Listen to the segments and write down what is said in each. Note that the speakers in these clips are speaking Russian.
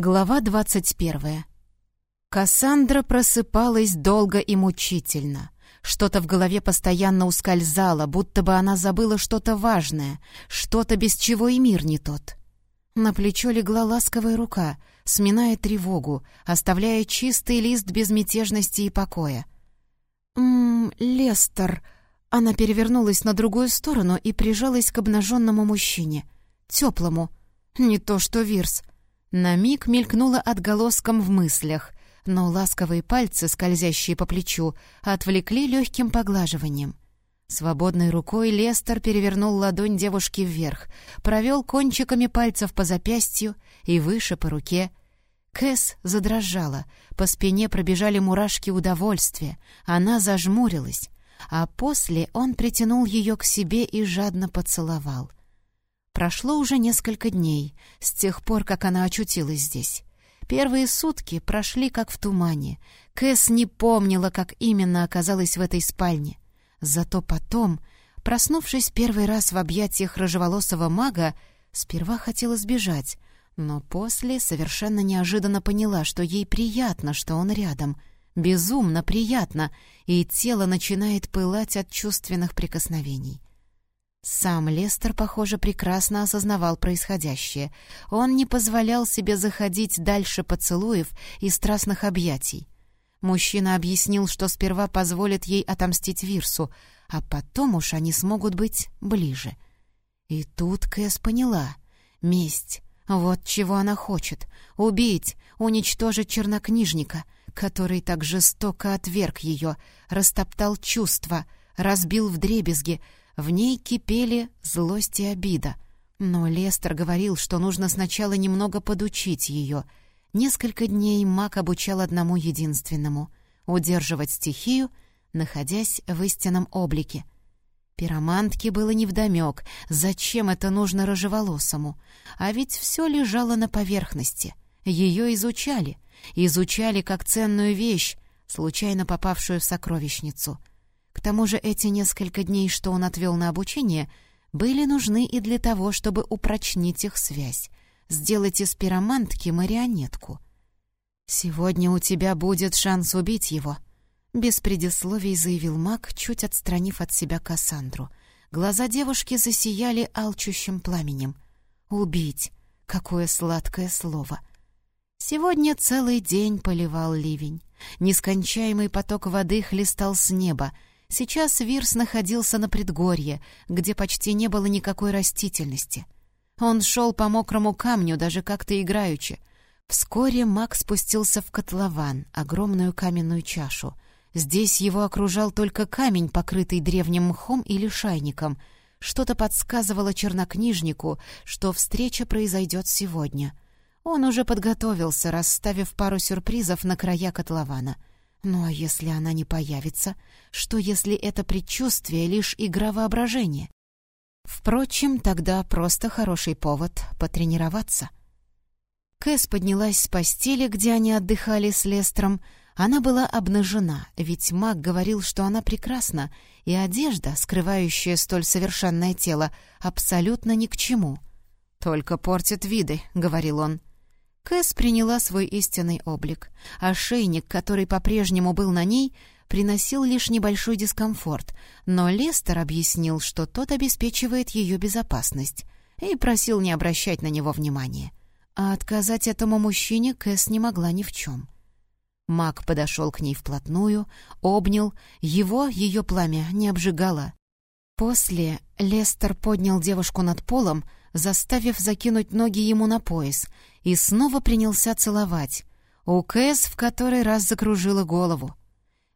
Глава двадцать первая. Кассандра просыпалась долго и мучительно. Что-то в голове постоянно ускользало, будто бы она забыла что-то важное, что-то, без чего и мир не тот. На плечо легла ласковая рука, сминая тревогу, оставляя чистый лист безмятежности и покоя. «Ммм, Лестер...» Она перевернулась на другую сторону и прижалась к обнаженному мужчине. Теплому. Не то что Вирс. На миг мелькнула отголоском в мыслях, но ласковые пальцы, скользящие по плечу, отвлекли легким поглаживанием. Свободной рукой Лестер перевернул ладонь девушки вверх, провел кончиками пальцев по запястью и выше по руке. Кэс задрожала, по спине пробежали мурашки удовольствия, она зажмурилась, а после он притянул ее к себе и жадно поцеловал. Прошло уже несколько дней с тех пор, как она очутилась здесь. Первые сутки прошли как в тумане. Кэс не помнила, как именно оказалась в этой спальне. Зато потом, проснувшись первый раз в объятиях рыжеволосого мага, сперва хотела сбежать, но после совершенно неожиданно поняла, что ей приятно, что он рядом. Безумно приятно, и тело начинает пылать от чувственных прикосновений. Сам Лестер, похоже, прекрасно осознавал происходящее. Он не позволял себе заходить дальше поцелуев и страстных объятий. Мужчина объяснил, что сперва позволит ей отомстить Вирсу, а потом уж они смогут быть ближе. И тут Кэс поняла. Месть. Вот чего она хочет. Убить, уничтожить чернокнижника, который так жестоко отверг ее, растоптал чувства, разбил вдребезги, в ней кипели злость и обида. Но Лестер говорил, что нужно сначала немного подучить ее. Несколько дней маг обучал одному единственному — удерживать стихию, находясь в истинном облике. Пиромантке было невдомек, зачем это нужно рыжеволосому. А ведь все лежало на поверхности. Ее изучали. Изучали как ценную вещь, случайно попавшую в сокровищницу — к тому же эти несколько дней, что он отвел на обучение, были нужны и для того, чтобы упрочнить их связь, сделать из пиромантки марионетку. «Сегодня у тебя будет шанс убить его», — без предисловий заявил маг, чуть отстранив от себя Кассандру. Глаза девушки засияли алчущим пламенем. «Убить! Какое сладкое слово!» Сегодня целый день поливал ливень. Нескончаемый поток воды хлестал с неба, Сейчас Вирс находился на предгорье, где почти не было никакой растительности. Он шел по мокрому камню, даже как-то играючи. Вскоре маг спустился в котлован, огромную каменную чашу. Здесь его окружал только камень, покрытый древним мхом или шайником. Что-то подсказывало чернокнижнику, что встреча произойдет сегодня. Он уже подготовился, расставив пару сюрпризов на края котлована — ну а если она не появится? Что если это предчувствие лишь игра воображения? Впрочем, тогда просто хороший повод потренироваться. Кэс поднялась с постели, где они отдыхали с Лестром. Она была обнажена, ведь маг говорил, что она прекрасна, и одежда, скрывающая столь совершенное тело, абсолютно ни к чему. «Только портит виды», — говорил он. Кэс приняла свой истинный облик. Ошейник, который по-прежнему был на ней, приносил лишь небольшой дискомфорт, но Лестер объяснил, что тот обеспечивает ее безопасность, и просил не обращать на него внимания. А отказать этому мужчине Кэс не могла ни в чем. Маг подошел к ней вплотную, обнял, его ее пламя не обжигало. После Лестер поднял девушку над полом, заставив закинуть ноги ему на пояс, и снова принялся целовать. У Кэс в который раз закружила голову.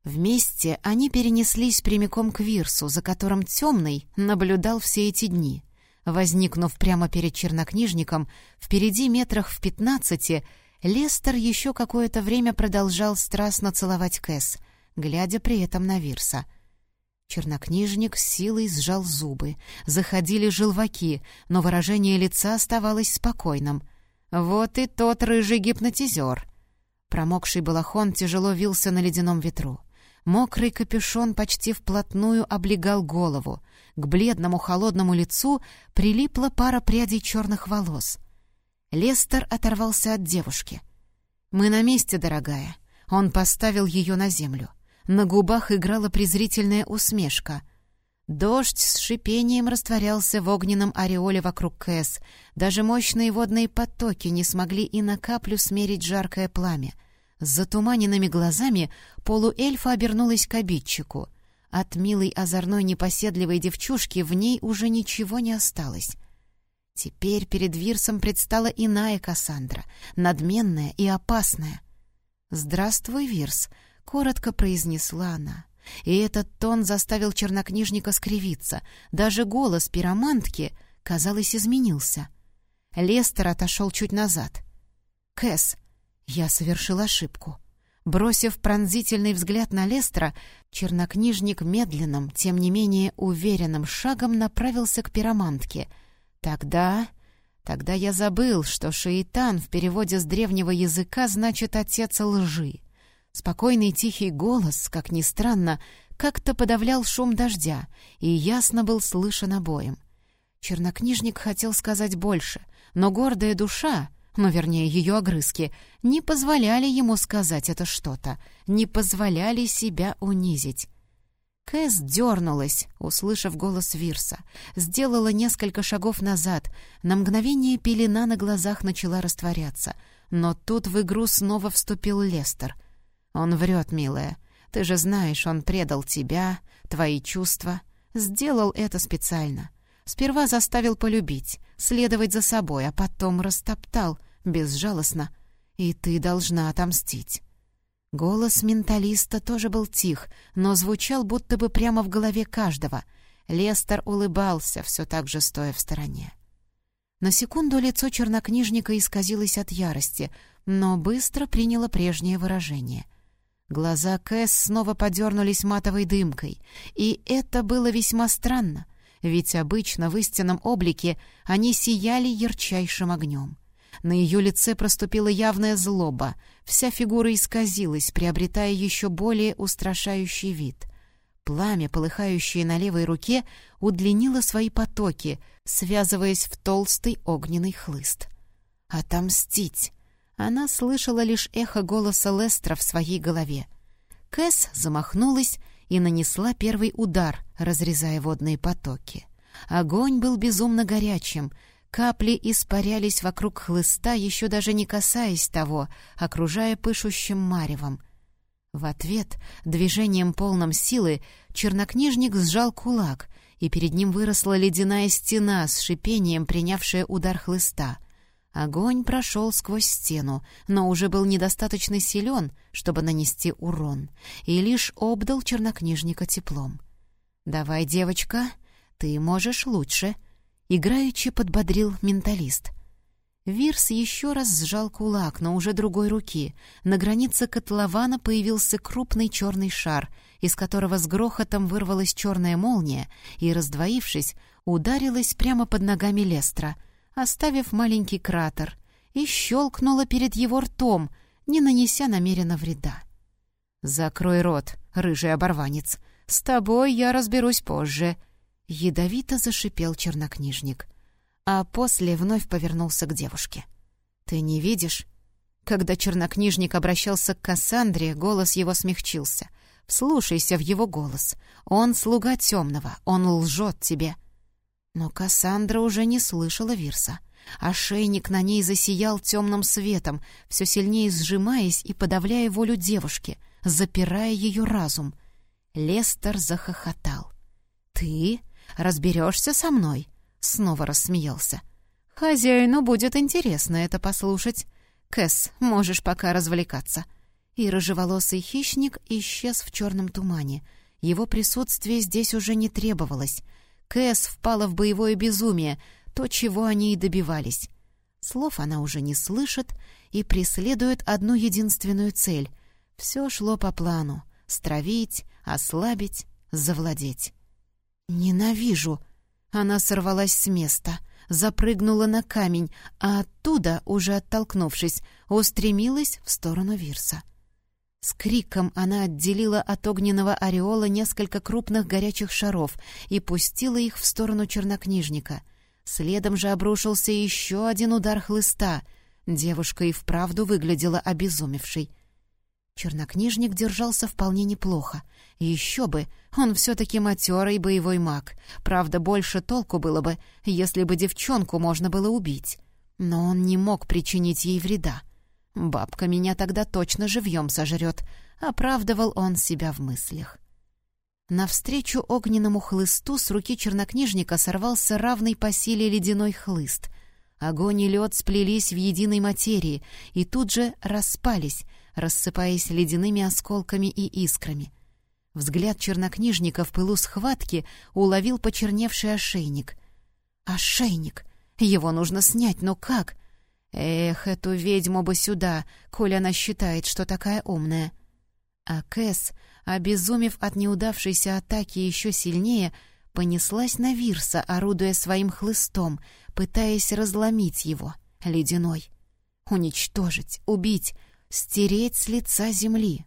Вместе они перенеслись прямиком к Вирсу, за которым темный наблюдал все эти дни. Возникнув прямо перед чернокнижником, впереди метрах в пятнадцати, Лестер еще какое-то время продолжал страстно целовать Кэс, глядя при этом на Вирса — Чернокнижник с силой сжал зубы. Заходили желваки, но выражение лица оставалось спокойным. «Вот и тот рыжий гипнотизер!» Промокший балахон тяжело вился на ледяном ветру. Мокрый капюшон почти вплотную облегал голову. К бледному холодному лицу прилипла пара прядей черных волос. Лестер оторвался от девушки. «Мы на месте, дорогая». Он поставил ее на землю. На губах играла презрительная усмешка. Дождь с шипением растворялся в огненном ореоле вокруг Кэс. Даже мощные водные потоки не смогли и на каплю смерить жаркое пламя. С затуманенными глазами полуэльфа обернулась к обидчику. От милой озорной непоседливой девчушки в ней уже ничего не осталось. Теперь перед Вирсом предстала иная Кассандра, надменная и опасная. «Здравствуй, Вирс», — коротко произнесла она. И этот тон заставил чернокнижника скривиться. Даже голос пиромантки, казалось, изменился. Лестер отошел чуть назад. «Кэс, я совершил ошибку». Бросив пронзительный взгляд на Лестера, чернокнижник медленным, тем не менее уверенным шагом направился к пиромантке — Тогда... Тогда я забыл, что шейтан в переводе с древнего языка значит «отец лжи». Спокойный тихий голос, как ни странно, как-то подавлял шум дождя и ясно был слышен обоим. Чернокнижник хотел сказать больше, но гордая душа, ну, вернее, ее огрызки, не позволяли ему сказать это что-то, не позволяли себя унизить. Кэс дернулась, услышав голос Вирса, сделала несколько шагов назад. На мгновение пелена на глазах начала растворяться. Но тут в игру снова вступил Лестер. «Он врет, милая. Ты же знаешь, он предал тебя, твои чувства. Сделал это специально. Сперва заставил полюбить, следовать за собой, а потом растоптал, безжалостно. И ты должна отомстить». Голос менталиста тоже был тих, но звучал будто бы прямо в голове каждого. Лестер улыбался, все так же стоя в стороне. На секунду лицо чернокнижника исказилось от ярости, но быстро приняло прежнее выражение. Глаза Кэс снова подернулись матовой дымкой, и это было весьма странно, ведь обычно в истинном облике они сияли ярчайшим огнем. На ее лице проступила явная злоба, вся фигура исказилась, приобретая еще более устрашающий вид. Пламя, полыхающее на левой руке, удлинило свои потоки, связываясь в толстый огненный хлыст. «Отомстить!» Она слышала лишь эхо голоса Лестра в своей голове. Кэс замахнулась и нанесла первый удар, разрезая водные потоки. Огонь был безумно горячим, Капли испарялись вокруг хлыста, еще даже не касаясь того, окружая пышущим маревом. В ответ, движением полным силы, чернокнижник сжал кулак, и перед ним выросла ледяная стена с шипением, принявшая удар хлыста. Огонь прошел сквозь стену, но уже был недостаточно силен, чтобы нанести урон, и лишь обдал чернокнижника теплом. «Давай, девочка, ты можешь лучше», Играючи подбодрил менталист. Вирс еще раз сжал кулак, но уже другой руки. На границе котлована появился крупный черный шар, из которого с грохотом вырвалась черная молния и, раздвоившись, ударилась прямо под ногами Лестра, оставив маленький кратер, и щелкнула перед его ртом, не нанеся намеренно вреда. «Закрой рот, рыжий оборванец. С тобой я разберусь позже», Ядовито зашипел чернокнижник, а после вновь повернулся к девушке. «Ты не видишь?» Когда чернокнижник обращался к Кассандре, голос его смягчился. «Вслушайся в его голос. Он слуга темного, он лжет тебе». Но Кассандра уже не слышала Вирса. Ошейник на ней засиял темным светом, все сильнее сжимаясь и подавляя волю девушки, запирая ее разум. Лестер захохотал. «Ты?» Разберешься со мной?» Снова рассмеялся. «Хозяину будет интересно это послушать. Кэс, можешь пока развлекаться». И рыжеволосый хищник исчез в черном тумане. Его присутствие здесь уже не требовалось. Кэс впала в боевое безумие, то, чего они и добивались. Слов она уже не слышит и преследует одну единственную цель. Все шло по плану — стравить, ослабить, завладеть. «Ненавижу!» Она сорвалась с места, запрыгнула на камень, а оттуда, уже оттолкнувшись, устремилась в сторону Вирса. С криком она отделила от огненного ореола несколько крупных горячих шаров и пустила их в сторону чернокнижника. Следом же обрушился еще один удар хлыста. Девушка и вправду выглядела обезумевшей. Чернокнижник держался вполне неплохо. Еще бы, он все-таки матерый боевой маг. Правда, больше толку было бы, если бы девчонку можно было убить. Но он не мог причинить ей вреда. «Бабка меня тогда точно живьем сожрет», — оправдывал он себя в мыслях. Навстречу огненному хлысту с руки чернокнижника сорвался равный по силе ледяной хлыст. Огонь и лед сплелись в единой материи и тут же распались, рассыпаясь ледяными осколками и искрами. Взгляд чернокнижника в пылу схватки уловил почерневший ошейник. «Ошейник! Его нужно снять, но как?» «Эх, эту ведьму бы сюда, коль она считает, что такая умная!» А Кэс, обезумев от неудавшейся атаки еще сильнее, понеслась на Вирса, орудуя своим хлыстом, пытаясь разломить его, ледяной. Уничтожить, убить, стереть с лица земли.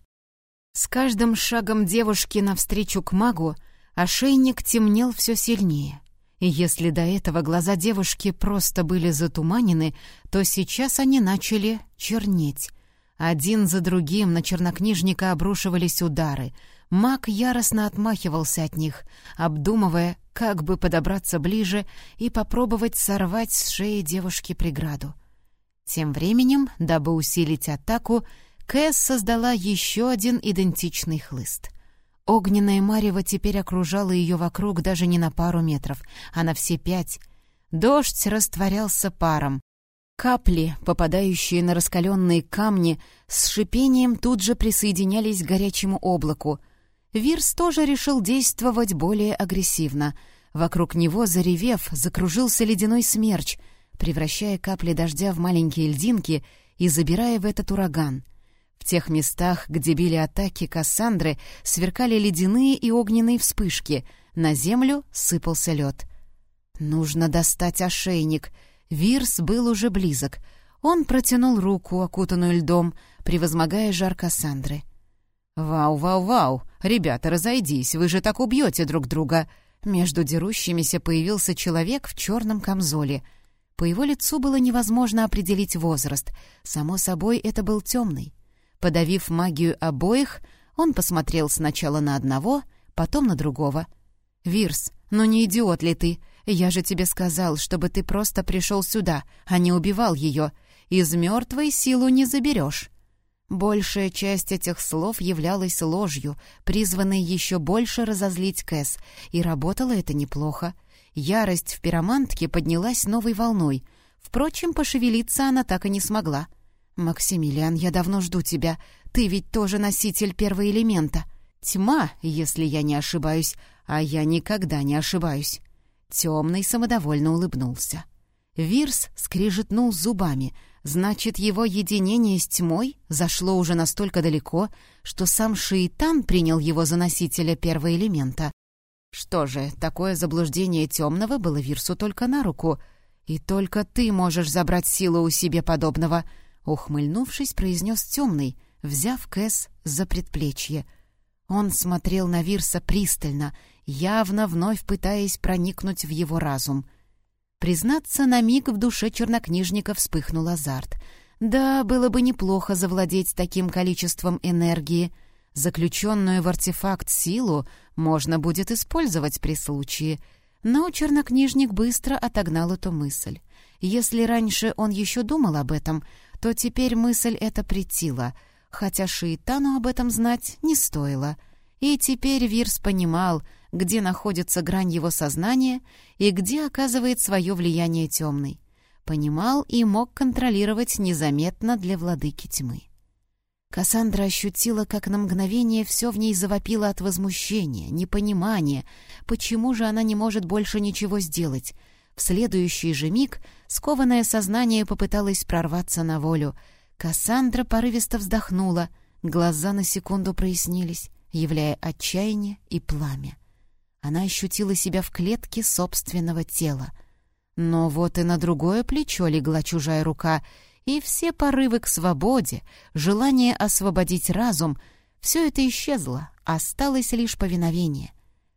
С каждым шагом девушки навстречу к магу ошейник темнел все сильнее. И если до этого глаза девушки просто были затуманены, то сейчас они начали чернеть. Один за другим на чернокнижника обрушивались удары. Маг яростно отмахивался от них, обдумывая, как бы подобраться ближе и попробовать сорвать с шеи девушки преграду. Тем временем, дабы усилить атаку, Кэс создала еще один идентичный хлыст. Огненное марево теперь окружало ее вокруг даже не на пару метров, а на все пять. Дождь растворялся паром, Капли, попадающие на раскаленные камни, с шипением тут же присоединялись к горячему облаку. Вирс тоже решил действовать более агрессивно. Вокруг него, заревев, закружился ледяной смерч, превращая капли дождя в маленькие льдинки и забирая в этот ураган. Тех местах, где били атаки Кассандры, сверкали ледяные и огненные вспышки, на землю сыпался лед. «Нужно достать ошейник», Вирс был уже близок. Он протянул руку, окутанную льдом, превозмогая жар Кассандры. «Вау-вау-вау! Ребята, разойдись, вы же так убьете друг друга!» Между дерущимися появился человек в черном камзоле. По его лицу было невозможно определить возраст. Само собой, это был темный. Подавив магию обоих, он посмотрел сначала на одного, потом на другого. «Вирс, ну не идиот ли ты? Я же тебе сказал, чтобы ты просто пришел сюда, а не убивал ее. Из мертвой силу не заберешь». Большая часть этих слов являлась ложью, призванной еще больше разозлить Кэс, и работало это неплохо. Ярость в пиромантке поднялась новой волной. Впрочем, пошевелиться она так и не смогла. «Максимилиан, я давно жду тебя. Ты ведь тоже носитель первого элемента. Тьма, если я не ошибаюсь, а я никогда не ошибаюсь». Темный самодовольно улыбнулся. Вирс скрижетнул зубами. Значит, его единение с тьмой зашло уже настолько далеко, что сам Шиитан принял его за носителя первого элемента. Что же, такое заблуждение темного было Вирсу только на руку. «И только ты можешь забрать силу у себе подобного», — ухмыльнувшись, произнес темный, взяв Кэс за предплечье. Он смотрел на Вирса пристально — явно вновь пытаясь проникнуть в его разум. Признаться, на миг в душе чернокнижника вспыхнул азарт. Да, было бы неплохо завладеть таким количеством энергии. Заключенную в артефакт силу можно будет использовать при случае. Но чернокнижник быстро отогнал эту мысль. Если раньше он еще думал об этом, то теперь мысль эта претила, хотя Шиитану об этом знать не стоило. И теперь Вирс понимал — где находится грань его сознания и где оказывает свое влияние темный. Понимал и мог контролировать незаметно для владыки тьмы. Кассандра ощутила, как на мгновение все в ней завопило от возмущения, непонимания, почему же она не может больше ничего сделать. В следующий же миг скованное сознание попыталось прорваться на волю. Кассандра порывисто вздохнула, глаза на секунду прояснились, являя отчаяние и пламя. Она ощутила себя в клетке собственного тела. Но вот и на другое плечо легла чужая рука, и все порывы к свободе, желание освободить разум — все это исчезло, осталось лишь повиновение.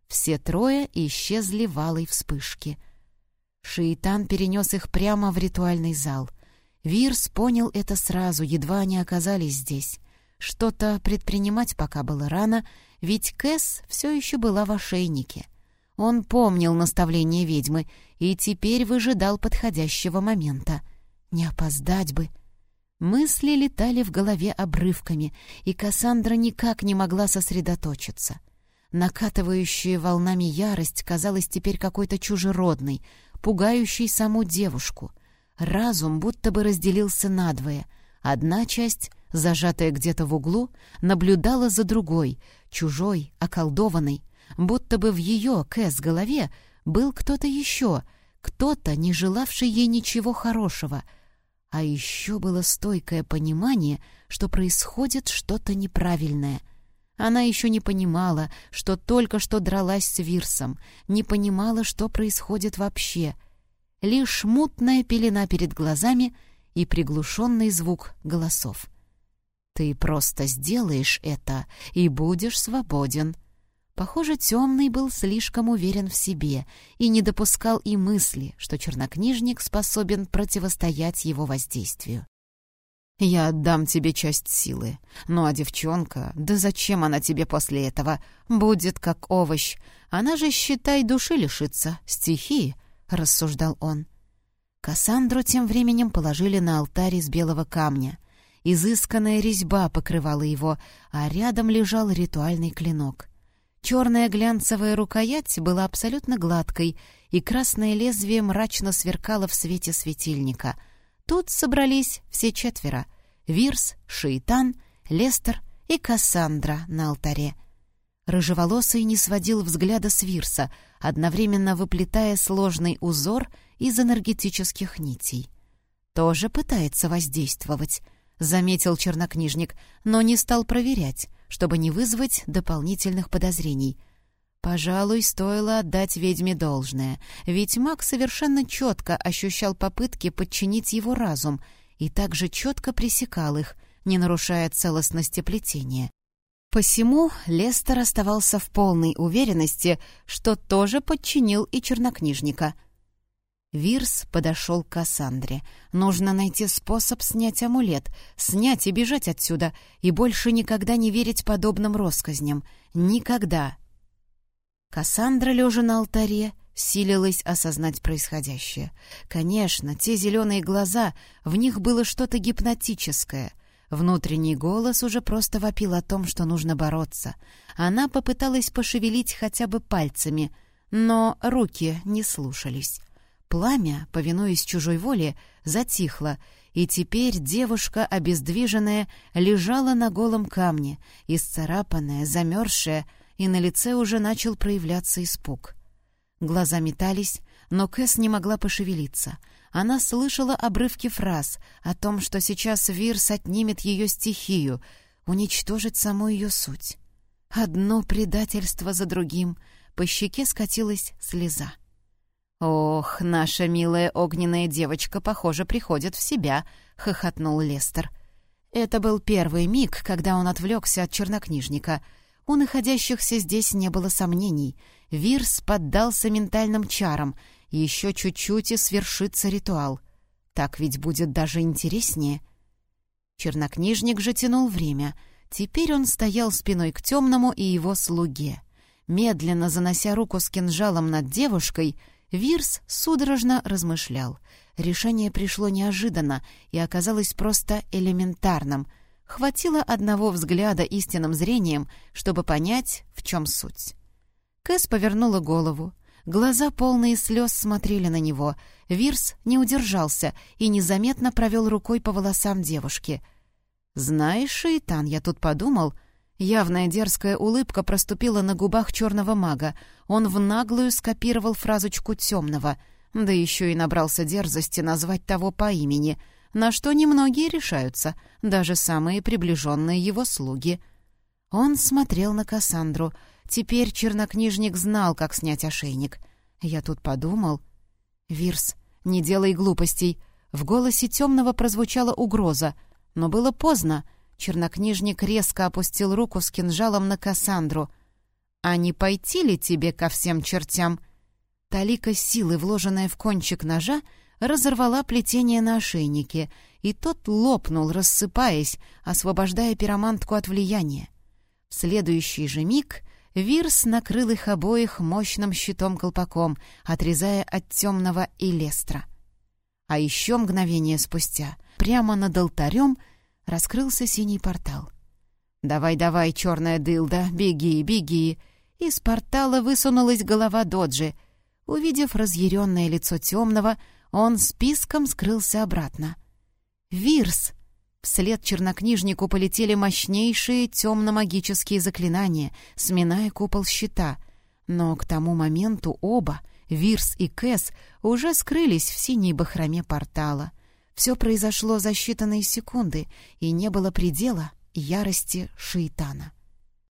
Все трое исчезли в алой вспышке. Шиитан перенес их прямо в ритуальный зал. Вирс понял это сразу, едва они оказались здесь. Что-то предпринимать пока было рано, ведь Кэс все еще была в ошейнике. Он помнил наставление ведьмы и теперь выжидал подходящего момента. Не опоздать бы. Мысли летали в голове обрывками, и Кассандра никак не могла сосредоточиться. Накатывающая волнами ярость казалась теперь какой-то чужеродной, пугающей саму девушку. Разум будто бы разделился надвое. Одна часть, зажатая где-то в углу, наблюдала за другой, чужой, околдованной, будто бы в ее, Кэс, голове был кто-то еще, кто-то, не желавший ей ничего хорошего — а еще было стойкое понимание, что происходит что-то неправильное. Она еще не понимала, что только что дралась с Вирсом, не понимала, что происходит вообще. Лишь мутная пелена перед глазами и приглушенный звук голосов. «Ты просто сделаешь это и будешь свободен», Похоже, темный был слишком уверен в себе и не допускал и мысли, что чернокнижник способен противостоять его воздействию. «Я отдам тебе часть силы. Ну а девчонка, да зачем она тебе после этого? Будет как овощ. Она же, считай, души лишится, стихии», — рассуждал он. Кассандру тем временем положили на алтарь из белого камня. Изысканная резьба покрывала его, а рядом лежал ритуальный клинок. Черная глянцевая рукоять была абсолютно гладкой, и красное лезвие мрачно сверкало в свете светильника. Тут собрались все четверо — Вирс, Шейтан, Лестер и Кассандра на алтаре. Рыжеволосый не сводил взгляда с Вирса, одновременно выплетая сложный узор из энергетических нитей. «Тоже пытается воздействовать», — заметил чернокнижник, но не стал проверять чтобы не вызвать дополнительных подозрений. Пожалуй, стоило отдать ведьме должное, ведь маг совершенно четко ощущал попытки подчинить его разум и также четко пресекал их, не нарушая целостности плетения. Посему Лестер оставался в полной уверенности, что тоже подчинил и чернокнижника — Вирс подошел к Кассандре. Нужно найти способ снять амулет, снять и бежать отсюда, и больше никогда не верить подобным россказням. Никогда. Кассандра, лежа на алтаре, силилась осознать происходящее. Конечно, те зеленые глаза, в них было что-то гипнотическое. Внутренний голос уже просто вопил о том, что нужно бороться. Она попыталась пошевелить хотя бы пальцами, но руки не слушались. Пламя, повинуясь чужой воле, затихло, и теперь девушка, обездвиженная, лежала на голом камне, исцарапанная, замерзшая, и на лице уже начал проявляться испуг. Глаза метались, но Кэс не могла пошевелиться. Она слышала обрывки фраз о том, что сейчас Вирс отнимет ее стихию, уничтожит саму ее суть. Одно предательство за другим, по щеке скатилась слеза. «Ох, наша милая огненная девочка, похоже, приходит в себя», — хохотнул Лестер. Это был первый миг, когда он отвлекся от чернокнижника. У находящихся здесь не было сомнений. Вирс поддался ментальным чарам. Еще чуть-чуть и свершится ритуал. Так ведь будет даже интереснее. Чернокнижник же тянул время. Теперь он стоял спиной к темному и его слуге. Медленно занося руку с кинжалом над девушкой — Вирс судорожно размышлял. Решение пришло неожиданно и оказалось просто элементарным. Хватило одного взгляда истинным зрением, чтобы понять, в чем суть. Кэс повернула голову. Глаза, полные слез, смотрели на него. Вирс не удержался и незаметно провел рукой по волосам девушки. «Знаешь, Шейтан, я тут подумал...» Явная дерзкая улыбка проступила на губах черного мага. Он в наглую скопировал фразочку темного, да еще и набрался дерзости назвать того по имени, на что немногие решаются, даже самые приближенные его слуги. Он смотрел на Кассандру. Теперь чернокнижник знал, как снять ошейник. Я тут подумал... «Вирс, не делай глупостей!» В голосе темного прозвучала угроза, но было поздно — Чернокнижник резко опустил руку с кинжалом на Кассандру. «А не пойти ли тебе ко всем чертям?» Талика силы, вложенная в кончик ножа, разорвала плетение на ошейнике, и тот лопнул, рассыпаясь, освобождая пиромантку от влияния. В следующий же миг Вирс накрыл их обоих мощным щитом-колпаком, отрезая от темного Элестра. А еще мгновение спустя, прямо над алтарем, раскрылся синий портал. «Давай-давай, черная дылда, беги, беги!» Из портала высунулась голова Доджи. Увидев разъяренное лицо темного, он списком скрылся обратно. «Вирс!» Вслед чернокнижнику полетели мощнейшие темно-магические заклинания, сминая купол щита. Но к тому моменту оба, Вирс и Кэс, уже скрылись в синей бахроме портала. Все произошло за считанные секунды, и не было предела ярости Шейтана.